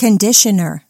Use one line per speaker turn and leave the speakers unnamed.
Conditioner.